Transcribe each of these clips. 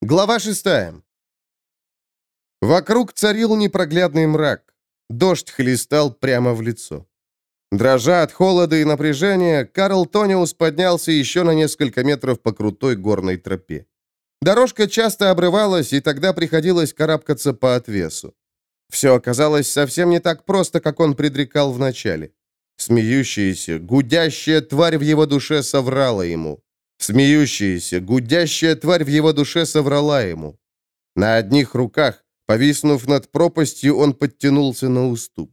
Глава шестая. Вокруг царил непроглядный мрак. Дождь хлестал прямо в лицо. Дрожа от холода и напряжения, Карл Тониус поднялся еще на несколько метров по крутой горной тропе. Дорожка часто обрывалась, и тогда приходилось карабкаться по отвесу. Все оказалось совсем не так просто, как он предрекал вначале. Смеющаяся, гудящая тварь в его душе соврала ему. Смеющаяся, гудящая тварь в его душе соврала ему. На одних руках, повиснув над пропастью, он подтянулся на уступ.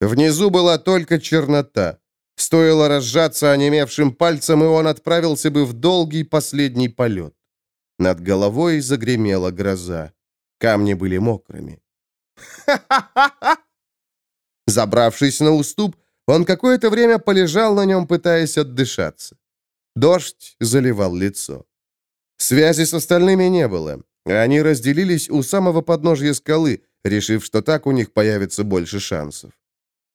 Внизу была только чернота. Стоило разжаться онемевшим пальцем, и он отправился бы в долгий последний полет. Над головой загремела гроза. Камни были мокрыми. Забравшись на уступ, он какое-то время полежал на нем, пытаясь отдышаться. Дождь заливал лицо. Связи с остальными не было. Они разделились у самого подножья скалы, решив, что так у них появится больше шансов.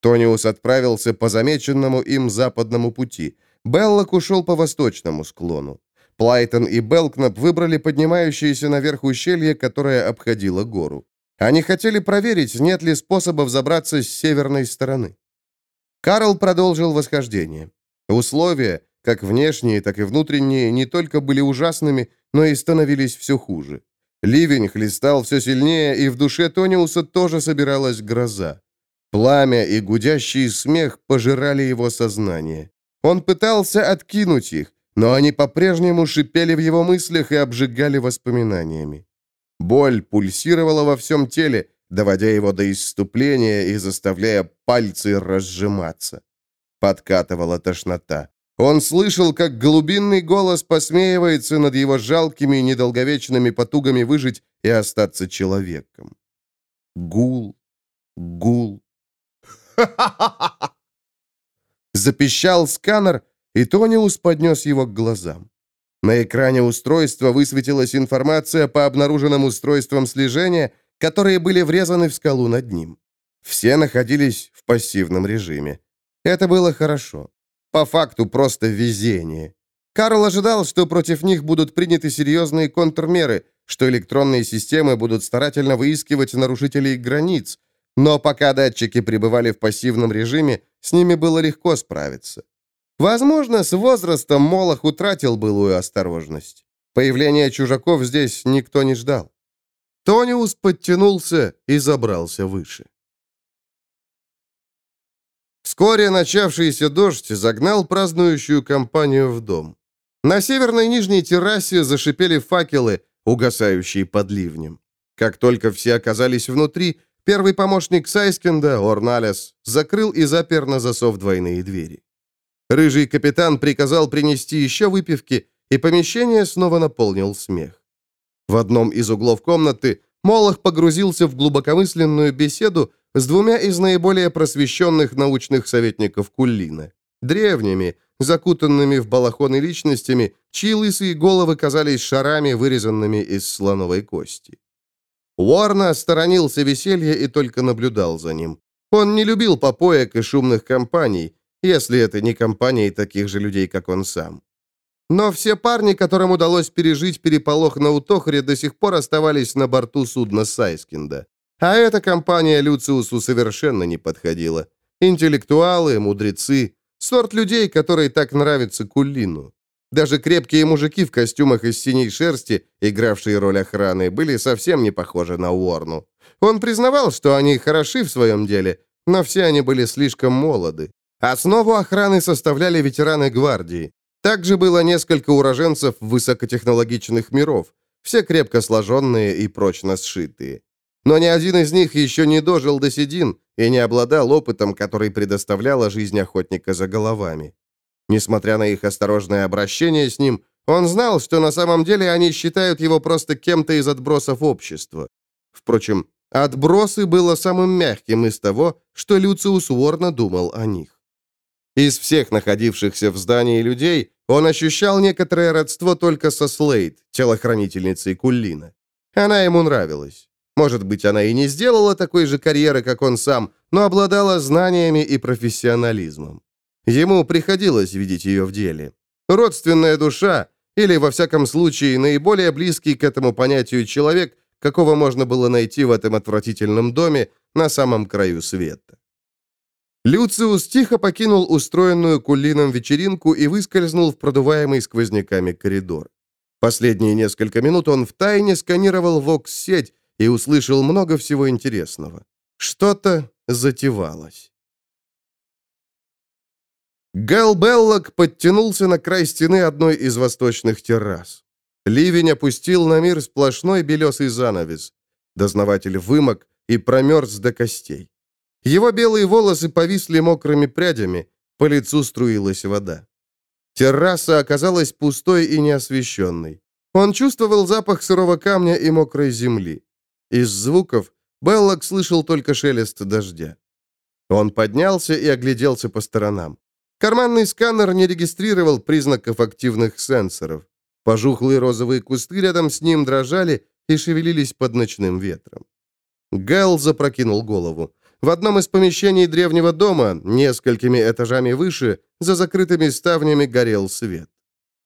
Тониус отправился по замеченному им западному пути. Беллок ушел по восточному склону. Плайтон и Белкнап выбрали поднимающееся наверх ущелье, которое обходило гору. Они хотели проверить, нет ли способов забраться с северной стороны. Карл продолжил восхождение. Условия, как внешние, так и внутренние, не только были ужасными, но и становились все хуже. Ливень хлестал все сильнее, и в душе Тониуса тоже собиралась гроза. Пламя и гудящий смех пожирали его сознание. Он пытался откинуть их, но они по-прежнему шипели в его мыслях и обжигали воспоминаниями. Боль пульсировала во всем теле, доводя его до исступления и заставляя пальцы разжиматься. Подкатывала тошнота. Он слышал, как глубинный голос посмеивается над его жалкими и недолговечными потугами выжить и остаться человеком. Гул, гул. Запищал сканер, и Тониус поднес его к глазам. На экране устройства высветилась информация по обнаруженным устройствам слежения, которые были врезаны в скалу над ним. Все находились в пассивном режиме. Это было хорошо. По факту просто везение. Карл ожидал, что против них будут приняты серьезные контрмеры, что электронные системы будут старательно выискивать нарушителей границ, но пока датчики пребывали в пассивном режиме, с ними было легко справиться. Возможно, с возрастом Молох утратил былую осторожность. Появления чужаков здесь никто не ждал. Тониус подтянулся и забрался выше. Вскоре начавшийся дождь загнал празднующую компанию в дом. На северной нижней террасе зашипели факелы, угасающие под ливнем. Как только все оказались внутри, первый помощник Сайскинда, Орналес, закрыл и запер на засов двойные двери. Рыжий капитан приказал принести еще выпивки, и помещение снова наполнил смех. В одном из углов комнаты Молох погрузился в глубокомысленную беседу с двумя из наиболее просвещенных научных советников Куллина. Древними, закутанными в балахоны личностями, чьи лысые головы казались шарами, вырезанными из слоновой кости. Уорна сторонился веселья и только наблюдал за ним. Он не любил попоек и шумных компаний, если это не компании таких же людей, как он сам. Но все парни, которым удалось пережить переполох на Утохре, до сих пор оставались на борту судна Сайскинда. А эта компания Люциусу совершенно не подходила. Интеллектуалы, мудрецы, сорт людей, который так нравится Кулину. Даже крепкие мужики в костюмах из синей шерсти, игравшие роль охраны, были совсем не похожи на Уорну. Он признавал, что они хороши в своем деле, но все они были слишком молоды. Основу охраны составляли ветераны гвардии. Также было несколько уроженцев высокотехнологичных миров, все крепко сложенные и прочно сшитые. Но ни один из них еще не дожил до седин и не обладал опытом, который предоставляла жизнь охотника за головами. Несмотря на их осторожное обращение с ним, он знал, что на самом деле они считают его просто кем-то из отбросов общества. Впрочем, отбросы было самым мягким из того, что Люциус Уорна думал о них. Из всех находившихся в здании людей он ощущал некоторое родство только со Слейд, телохранительницей Куллина. Она ему нравилась. Может быть, она и не сделала такой же карьеры, как он сам, но обладала знаниями и профессионализмом. Ему приходилось видеть ее в деле. Родственная душа, или, во всяком случае, наиболее близкий к этому понятию человек, какого можно было найти в этом отвратительном доме на самом краю света. Люциус тихо покинул устроенную Кулином вечеринку и выскользнул в продуваемый сквозняками коридор. Последние несколько минут он втайне сканировал Вокс-сеть и услышал много всего интересного. Что-то затевалось. Гал Беллок подтянулся на край стены одной из восточных террас. Ливень опустил на мир сплошной белесый занавес. Дознаватель вымок и промерз до костей. Его белые волосы повисли мокрыми прядями, по лицу струилась вода. Терраса оказалась пустой и неосвещенной. Он чувствовал запах сырого камня и мокрой земли. Из звуков Беллок слышал только шелест дождя. Он поднялся и огляделся по сторонам. Карманный сканер не регистрировал признаков активных сенсоров. Пожухлые розовые кусты рядом с ним дрожали и шевелились под ночным ветром. Гэл запрокинул голову. В одном из помещений древнего дома, несколькими этажами выше, за закрытыми ставнями горел свет.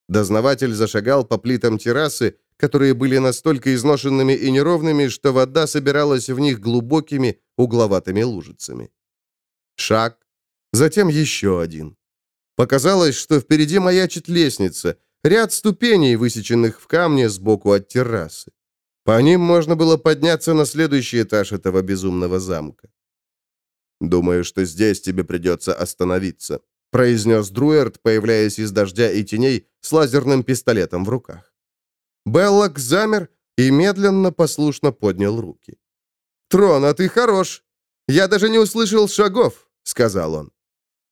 Дознаватель зашагал по плитам террасы, которые были настолько изношенными и неровными, что вода собиралась в них глубокими угловатыми лужицами. Шаг, затем еще один. Показалось, что впереди маячит лестница, ряд ступеней, высеченных в камне сбоку от террасы. По ним можно было подняться на следующий этаж этого безумного замка. «Думаю, что здесь тебе придется остановиться», произнес Друэрт, появляясь из дождя и теней с лазерным пистолетом в руках. Беллок замер и медленно, послушно поднял руки. «Трон, а ты хорош! Я даже не услышал шагов!» — сказал он.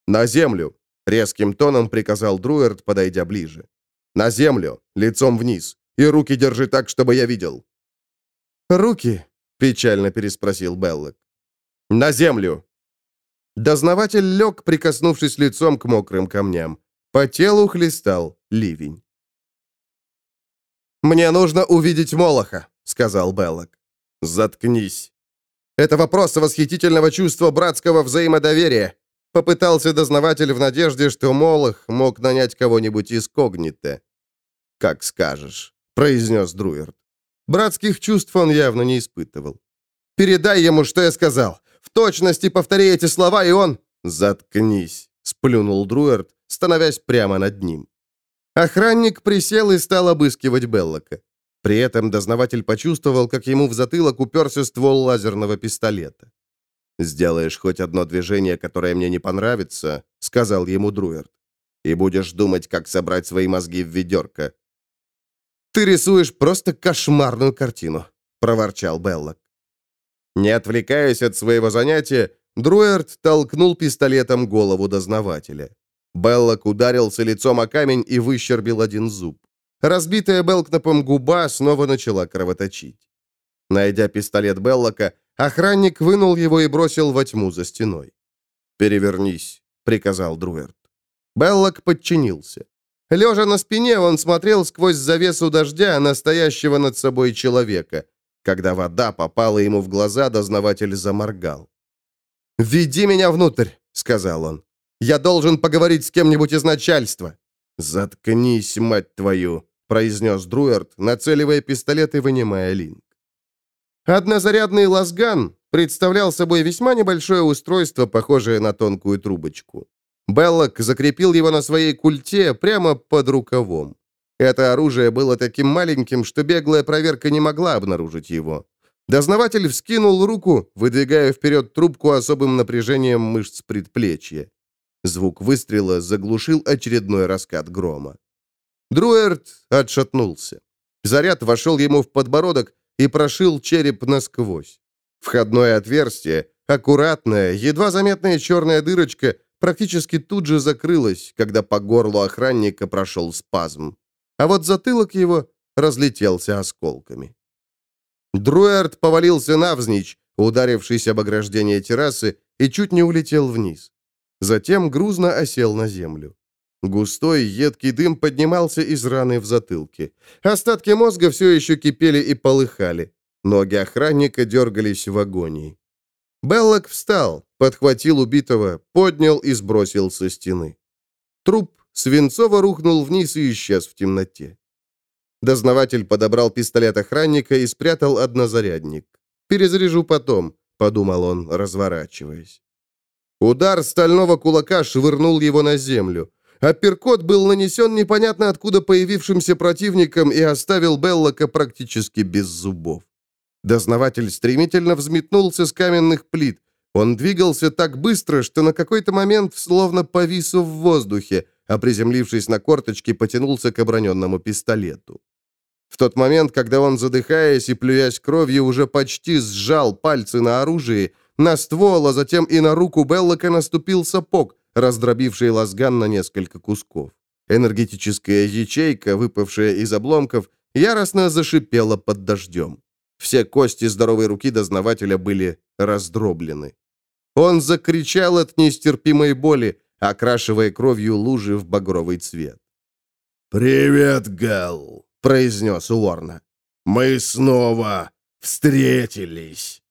«На землю!» — резким тоном приказал Друэрт, подойдя ближе. «На землю, лицом вниз, и руки держи так, чтобы я видел». «Руки?» — печально переспросил Беллок. «На землю!» Дознаватель лег, прикоснувшись лицом к мокрым камням. По телу хлестал ливень. «Мне нужно увидеть Молоха», — сказал Беллок. «Заткнись». «Это вопрос восхитительного чувства братского взаимодоверия», — попытался дознаватель в надежде, что Молох мог нанять кого-нибудь из Когнита. «Как скажешь», — произнес Друерт. Братских чувств он явно не испытывал. «Передай ему, что я сказал. В точности повтори эти слова, и он...» «Заткнись», — сплюнул Друерт, становясь прямо над ним. Охранник присел и стал обыскивать Беллока. При этом дознаватель почувствовал, как ему в затылок уперся ствол лазерного пистолета. «Сделаешь хоть одно движение, которое мне не понравится», — сказал ему Друерт, «и будешь думать, как собрать свои мозги в ведерко». «Ты рисуешь просто кошмарную картину», — проворчал Беллок. Не отвлекаясь от своего занятия, Друэрт толкнул пистолетом голову дознавателя. Беллок ударился лицом о камень и выщербил один зуб. Разбитая Белкнапом губа снова начала кровоточить. Найдя пистолет Беллока, охранник вынул его и бросил во тьму за стеной. «Перевернись», — приказал Друэрт. Беллок подчинился. Лежа на спине, он смотрел сквозь завесу дождя настоящего над собой человека. Когда вода попала ему в глаза, дознаватель заморгал. «Веди меня внутрь», — сказал он. «Я должен поговорить с кем-нибудь из начальства». «Заткнись, мать твою», — произнес Друэрт, нацеливая пистолет и вынимая линк. Однозарядный лазган представлял собой весьма небольшое устройство, похожее на тонкую трубочку. Беллок закрепил его на своей культе прямо под рукавом. Это оружие было таким маленьким, что беглая проверка не могла обнаружить его. Дознаватель вскинул руку, выдвигая вперед трубку особым напряжением мышц предплечья. Звук выстрела заглушил очередной раскат грома. Друэрт отшатнулся. Заряд вошел ему в подбородок и прошил череп насквозь. Входное отверстие, аккуратная, едва заметная черная дырочка, практически тут же закрылась, когда по горлу охранника прошел спазм а вот затылок его разлетелся осколками. Друэрт повалился навзничь, ударившись об ограждение террасы, и чуть не улетел вниз. Затем грузно осел на землю. Густой, едкий дым поднимался из раны в затылке. Остатки мозга все еще кипели и полыхали. Ноги охранника дергались в агонии. Беллок встал, подхватил убитого, поднял и сбросил со стены. Труп Свинцово рухнул вниз и исчез в темноте. Дознаватель подобрал пистолет охранника и спрятал однозарядник. «Перезаряжу потом», — подумал он, разворачиваясь. Удар стального кулака швырнул его на землю. Апперкот был нанесен непонятно откуда появившимся противником и оставил Беллока практически без зубов. Дознаватель стремительно взметнулся с каменных плит. Он двигался так быстро, что на какой-то момент словно повис в воздухе, а приземлившись на корточки, потянулся к оброненному пистолету. В тот момент, когда он, задыхаясь и плюясь кровью, уже почти сжал пальцы на оружии, на ствол, а затем и на руку Беллока наступил сапог, раздробивший лазган на несколько кусков. Энергетическая ячейка, выпавшая из обломков, яростно зашипела под дождем. Все кости здоровой руки дознавателя были раздроблены. Он закричал от нестерпимой боли, окрашивая кровью лужи в багровый цвет. «Привет, Гал!» — произнес Уорна. «Мы снова встретились!»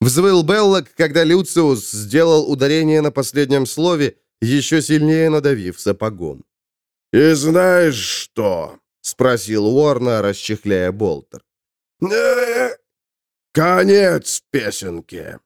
Взвыл Беллок, когда Люциус сделал ударение на последнем слове, еще сильнее надавив сапогом. «И знаешь что?» — спросил Уорна, расчехляя болтер. «Конец песенки!»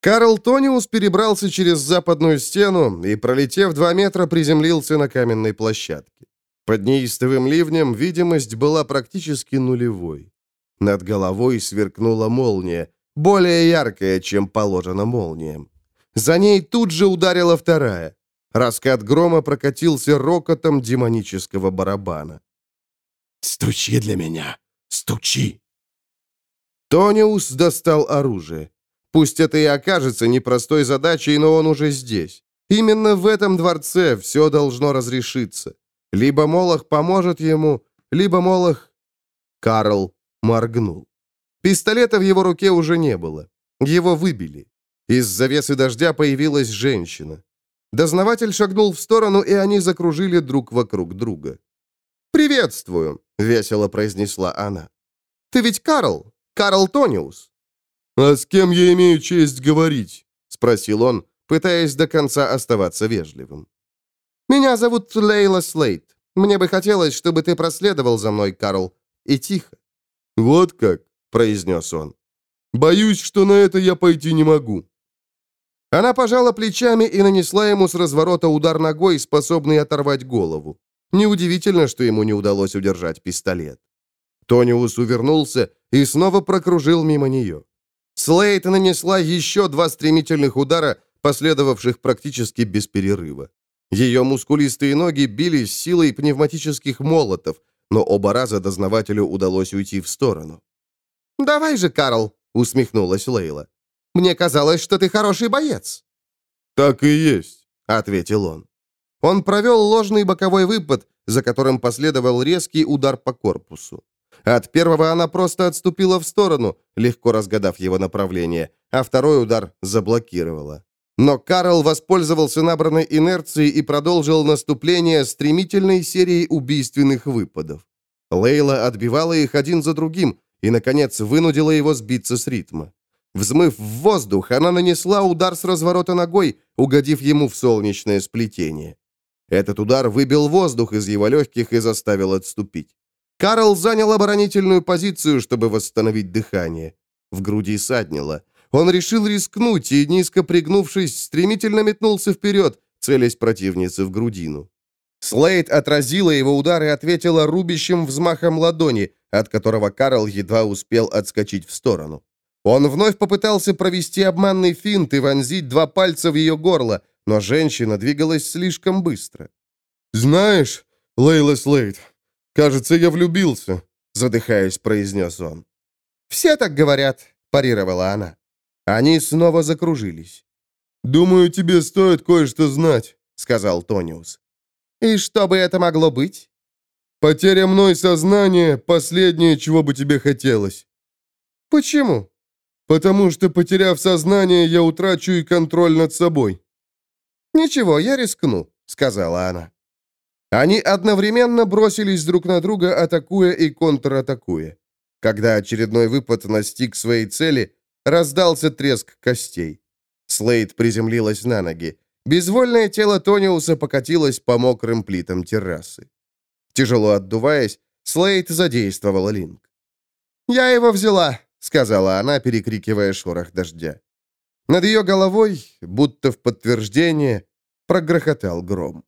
Карл Тониус перебрался через западную стену и, пролетев два метра, приземлился на каменной площадке. Под неистовым ливнем видимость была практически нулевой. Над головой сверкнула молния, более яркая, чем положено молниям. За ней тут же ударила вторая. Раскат грома прокатился рокотом демонического барабана. «Стучи для меня! Стучи!» Тониус достал оружие. Пусть это и окажется непростой задачей, но он уже здесь. Именно в этом дворце все должно разрешиться. Либо Молох поможет ему, либо Молох... Карл моргнул. Пистолета в его руке уже не было. Его выбили. Из завесы дождя появилась женщина. Дознаватель шагнул в сторону, и они закружили друг вокруг друга. «Приветствую», — весело произнесла она. «Ты ведь Карл? Карл Тониус?» «А с кем я имею честь говорить?» — спросил он, пытаясь до конца оставаться вежливым. «Меня зовут Лейла Слейт. Мне бы хотелось, чтобы ты проследовал за мной, Карл, и тихо». «Вот как?» — произнес он. «Боюсь, что на это я пойти не могу». Она пожала плечами и нанесла ему с разворота удар ногой, способный оторвать голову. Неудивительно, что ему не удалось удержать пистолет. Тониус увернулся и снова прокружил мимо нее. Слейд нанесла еще два стремительных удара, последовавших практически без перерыва. Ее мускулистые ноги бились силой пневматических молотов, но оба раза дознавателю удалось уйти в сторону. «Давай же, Карл!» — усмехнулась Лейла. «Мне казалось, что ты хороший боец». «Так и есть», — ответил он. Он провел ложный боковой выпад, за которым последовал резкий удар по корпусу. От первого она просто отступила в сторону, легко разгадав его направление, а второй удар заблокировала. Но Карл воспользовался набранной инерцией и продолжил наступление стремительной серией убийственных выпадов. Лейла отбивала их один за другим и, наконец, вынудила его сбиться с ритма. Взмыв в воздух, она нанесла удар с разворота ногой, угодив ему в солнечное сплетение. Этот удар выбил воздух из его легких и заставил отступить. Карл занял оборонительную позицию, чтобы восстановить дыхание. В груди саднило. Он решил рискнуть и, низко пригнувшись, стремительно метнулся вперед, целясь противнице в грудину. Слейд отразила его удар и ответила рубящим взмахом ладони, от которого Карл едва успел отскочить в сторону. Он вновь попытался провести обманный финт и вонзить два пальца в ее горло, но женщина двигалась слишком быстро. «Знаешь, Лейла Слейд, кажется, я влюбился», — задыхаясь, произнес он. «Все так говорят», — парировала она. Они снова закружились. «Думаю, тебе стоит кое-что знать», — сказал Тониус. «И что бы это могло быть?» «Потеря мной сознания — последнее, чего бы тебе хотелось». «Почему?» «Потому что, потеряв сознание, я утрачу и контроль над собой». «Ничего, я рискну», — сказала она. Они одновременно бросились друг на друга, атакуя и контратакуя. Когда очередной выпад настиг своей цели, раздался треск костей. Слейд приземлилась на ноги. Безвольное тело Тониуса покатилось по мокрым плитам террасы. Тяжело отдуваясь, Слейд задействовала Линк. «Я его взяла», — сказала она, перекрикивая шорох дождя. Над ее головой, будто в подтверждение, прогрохотал гром.